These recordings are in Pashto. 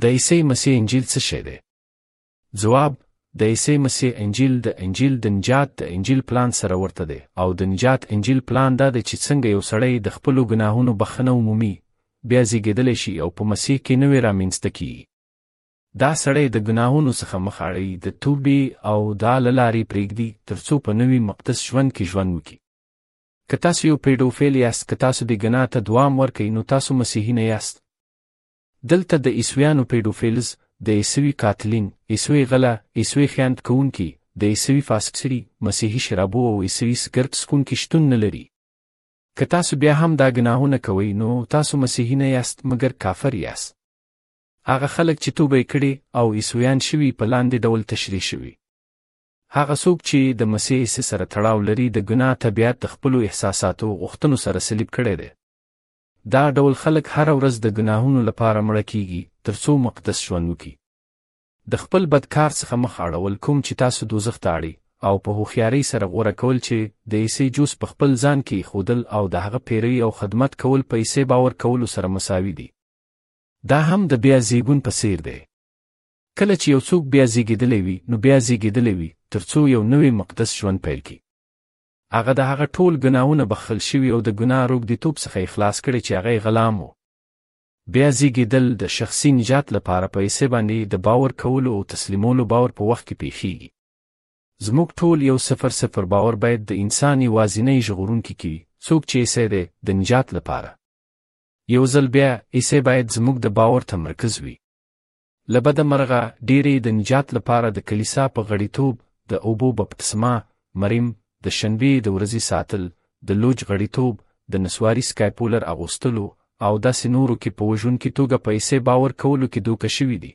د عیسی مسیح انجیل څه شی دی؟ ځواب، د عیسی مسیح انجیل د انجیل د نجات د انجیل پلان سره ورته دی او د نجات انجیل پلان دا دی چې څنګه یو سړی د خپلو ګناهونو بخښنه ومومي، بیا زیږېدلی شي او په مسیح کې نوې رامینځته کیږي. دا سړی د ګناهونو څخه مخ اړوي، د توبې او دعا له لارې پرېږدي، ترڅو په نوي مقدس ژوند کې ژوند وکړي. که تاسو یو پیډوفیل یاست، که تاسو دې ګناه ته دوام ورکړئ، نو تاسو مسیحي نه یاست. دلته د عیسویانو پیډوفیلز، د عیسوي قاتلین، عیسوي غله، عیسوي خیانت کوونکي، د عیسوي فاسټسري، مسیحي شرابو او عیسوي سګرټ څکونکي شتون نه لري. که تاسو بیا هم دا ګناهونه کوئ نو تاسو مسیحي نه یاست مګر کافر یاست. هغه خلک چې توبه یې کړې او عیسویان شوي په لاندې ډول تشریح شوي. هغه څوک چې د مسیح عیسی سره تړاو لري د ګناه طبیعت د خپلو احساساتو غوښتنو سره صلیب کړی دی. دا ډول خلک هره ورځ د ګناهونو لپاره مړه کیږي تر څو مقدس ژوند وکړي. د خپل بد کار څخه مخ اړول کوم چې تاسو دوزخ ته اړي او په هوښیارۍ سره غوره کول چې د عیسی جوس په خپل ځان کې ایښودل او د هغه پیروي او خدمت کول په عیسی باور کولو سره مساوي دي. دا هم د بیا زیږون په څیر دی. کله چې یو څوک بیا زیږیدلی وي نو بیا زیږیدلی وي تر څو یو نوی مقدس ژوند پیل کړي. هغه د هغه ټول ګناهونه بخښل شوي او د ګناه روږديتوب څخه یې خلاص کړی چې هغه یې غلام و. بیا زیږیدل د شخصي نجات لپاره په عیسی باندې د باور کولو او تسلیمولو باور په وخت کې پیښیږي. زموږ ټول یو صفر صفر باور باید د انسان یوازینی ژغورونکي کې څوک چې عیسی دی د نجات لپاره یو ځل بیا عیسی باید زموږ د باور تمرکز وي له بده مرغه ډېری د نجات لپاره د کلیسا په غړیتوب، د اوبو بپتسما، مریم، د شنبې د ورځې ساتل، د لوج غړیتوب، د نسواري سکایپولر اغوستلو او داسې نورو کې په وژونکي توګه په عیسی باور کولو کې دوکه شوي دي.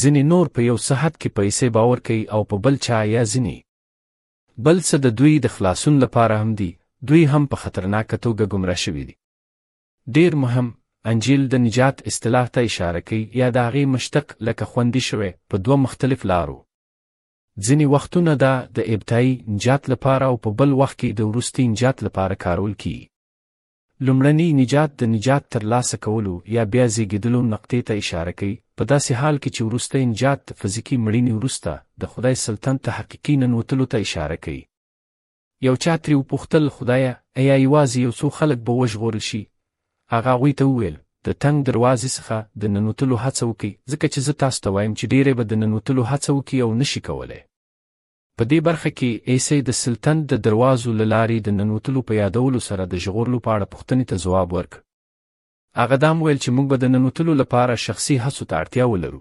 ځینې نور په یو څه حد کې په عیسی باور کوي او په بل چا یا ځینې بل څه د دوی د خلاصون لپاره هم دي، دوی هم په خطرناکه توګه ګمراه شوي دي. ډیر مهم انجیل د نجات اصطلاح ته اشاره کوي یا د هغې مشتق لکه خوندي شوی په دوه مختلف لارو ځینې وختونه دا د ابتدایي نجات لپاره او په بل وخت کې د وروستي نجات لپاره کارول کیږي لومړنی نجات د نجات تر لاسه کولو یا بیا زیږیدلو نقطې ته اشاره کوي په داسې حال کې چې وروستی نجات د فزیکي مړینې وروسته د خدای سلطنت ته حقیقي ننوتلو ته اشاره کوي یو چا ترې وپوښتل، خدایه، ایا یوازې یو څو خلک به وژغورل شي؟ هغه هغوی ته وویل، د تنګ دروازې څخه د ننوتلو هڅه وکړئ، ځکه چې زه تاسو ته وایم چې ډېری به د ننوتلو هڅه وکړي او نه شي کولی. په دې برخه کې عیسی د سلطنت د دروازو له لارې د ننوتلو په یادولو سره د ژغورلو په اړه پوښتنې ته ځواب ورکړ. هغه دا هم ویل چې موږ به د ننوتلو لپاره شخصي هڅو ته اړتیا ولرو.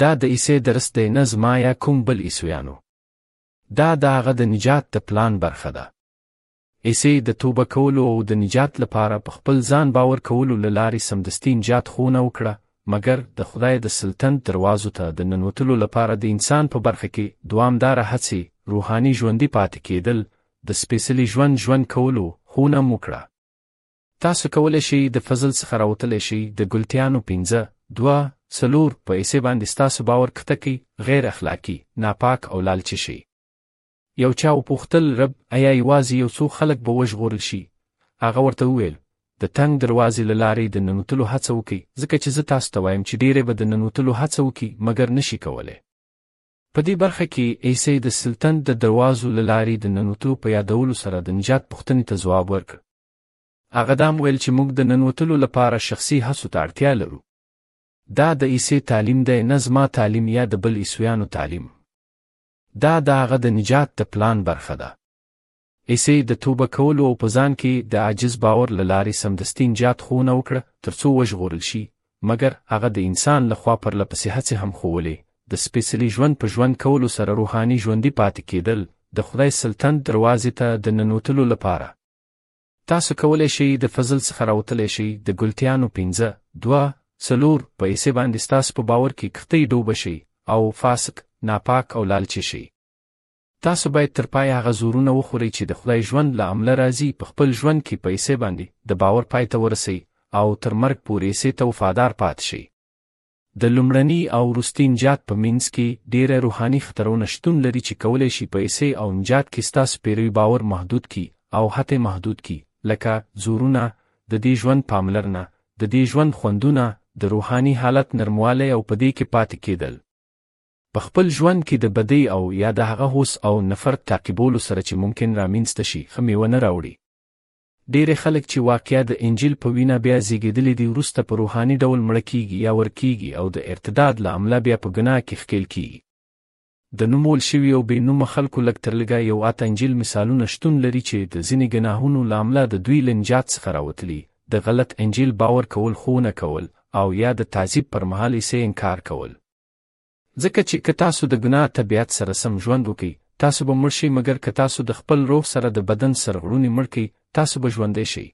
دا د عیسی درس دی، نه زما یا کوم بل عیسویانو. دا د هغه د نجات د پلان برخه ده. ایسې د توبه کولو او د نجات لپاره په خپل ځان باور کولو له لارې سمدستي نجات خونه وکړه، مګر د خدای د سلطنت دروازو ته د ننوتلو لپاره د انسان په برخه کې دوامداره هڅې، روحاني ژوندي پاتې کېدل، د سپېڅلي ژوند ژوند کولو خونه هم وکړه. تاسو کولی شئ د فضل څخه راوتلی شئ د ګلتیانو پنځه، دوه، څلور، په ایسې باندې ستاسو باور کښته کړئ، غیر اخلاقي، ناپاک او لالچي شئ. یو چا وپوښتل، رب، ایا یوازې یو څو خلک به وژغورل شي؟ هغه ورته وویل، د تنګ دروازې له لارې د ننوتلو هڅه وکړئ، ځکه چې زه تاسو ته وایم چې ډېری به د ننوتلو هڅه وکړي مګر نه شي کولی. په دې برخه کې عیسی د سلطنت د دروازو له لارې د ننوتلو په یادولو سره د نجات پوښتنې ته ځواب ورکړ. هغه دا هم ویل چې موږ د ننوتلو لپاره شخصي هڅو ته اړتیا لرو. دا د عیسی تعلیم دی نه زما تعلیم یا د بل عیسویانو تعلیم. دا د هغه د نجات د پلان برخه ده. عیسی د توبه کولو او په ځان کې د عاجز باور له لارې سمدستي نجات ښوونه وکړه تر څو وژغورل شي مګر هغه د انسان له خوا پرله پسې هڅې هم ښوولې د سپېڅلي ژوند په ژوند کولو سره روحاني ژوندي پاتې کېدل د خدای سلطنت دروازې ته د ننوتلو لپاره تاسو کولای شئ د فضل څخه راوتلی شئ د ګلټیانو پنځه دوه څلور پیسې باندې ستاسو په باور کې کښتۍ ډوبه شي او فاسق ناپاک او لالچې شي تاسو باید تر پای هغه زورونه وخورئ چې د خدای ژوند له عمله راځي په خپل ژوند کې پیسې باندې د باور پای ته ورسئ او تر مرګ پورې سې ته وفادار پات شئ د لومړني او وروستي نجات په مینځ کې ډېری روحاني خطرونه شتون لري چې کولی شي په ایسې او نجات کې ستاسو پیروي باور محدود کی او حتی محدود کی لکه زورونه، د دې ژوند پاملرنه، د دې ژوند خوندونه، د روحاني حالت نرموالی او په دې کې پاتې کېدل. په خپل ژوند کې د بدۍ او یا د هغه هوس او نفرت تعقیبولو سره چې ممکن رامینځته شي ښه میوه نه راوړي. ډېری خلک چې واقعا د انجیل په وینا بیا زیږېدلي دي وروسته په روحاني ډول مړه کیږي یا ورکیږي او د ارتداد له امله بیا په ګناه کې ښکېل کیږي. د نومول شویو بې نومه خلکو لږ تر لږه یو اته انجیل مثالونه شتون لري چې د ځینې ګناهونو له امله د دوی له نجات څخه راوتلي، د غلط انجیل باور کول خو نه کول او یا د تعذیب پر مهال یې سه انکار کول. ځکه چې که تاسو د ګناه طبیعت سره سم ژوند وکړئ، تاسو به مړ شئ مګر که تاسو د خپل روح سره د بدن سرغړونې مړ کړئ، تاسو به ژوندی شئ.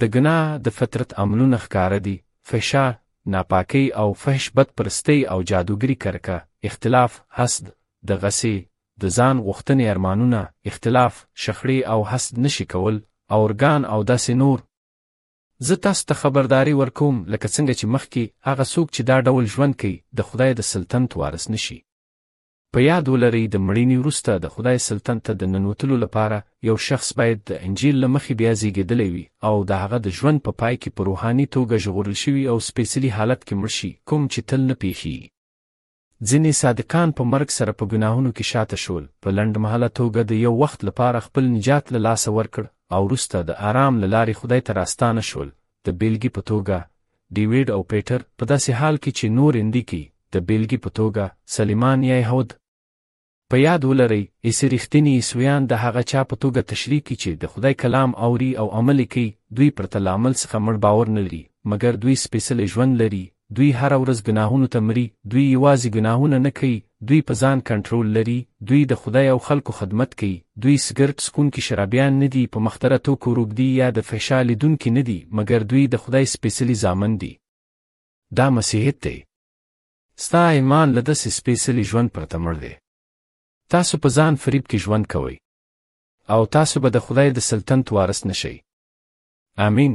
د ګناه د فطرت عملونه ښکاره دي، فحشا، ناپاکۍ او فحش بت پرستۍ او جادوګري کرکه، اختلاف، حسد، د غسې، د ځان غوښتنې ارمانونه، اختلاف، شخړې او حسد نشې کول، اورګان او داسې نور. زه تاسو ته خبرداری ورکوم لکه څنګه چې مخکې هغه څوک چې دا ډول ژوند کوي د خدای د سلطنت وارث نشي په یاد ولرئ د مړینې وروسته د خدای سلطن ته د ننوتلو لپاره یو شخص باید د انجیل له مخې بیا زیږېدلی وي او د هغه د ژوند په پای کې په روحاني توګه ژغورل شوي او سپېڅلي حالت کې مړ شي کوم چې تل نه پېښیږي ځینې صادقان په مرګ سره په ګناهونو کې شاته شول، په لنډمهاله توګه د یو وخت لپاره خپل نجات له لاسه ورکړ او وروسته د آرام له لارې خدای ته راستانه شول، د بېلګې په توګه، ډیویډ او پیټر، په داسې حال کې چې نور یې لیکي، د بېلګې په توګه، سلیمان یا یهود. په یاد ولرئ، عیسی رښتیني عیسویان د هغه چا په توګه تشریح کړي چې د خدای کلام اوري او عمل یې کوي، دوی پرته له عمل څخه مړ باور نه لري، مګر دوی سپېڅلی ژوند لري، دوی هره ورځ ګناهونو ته مري، دوی یوازې ګناهونه نه کوي، دوی په ځان کنټرول لري، دوی د خدای او خلکو خدمت کوي، دوی سګرټ څکونکي شرابیان نه دي، په مخدره توکو روږدي یا د فحشا لیدونکي نه دي، مګر دوی د خدای سپېڅلي زامن دي. دا مسیحیت دی. ستا ایمان له داسې سپېڅلي ژوند پرته مړ دی. تاسو په ځان فریب کې ژوند کوئ. او تاسو به د خدای د سلطنت وارث نه شئ. امین.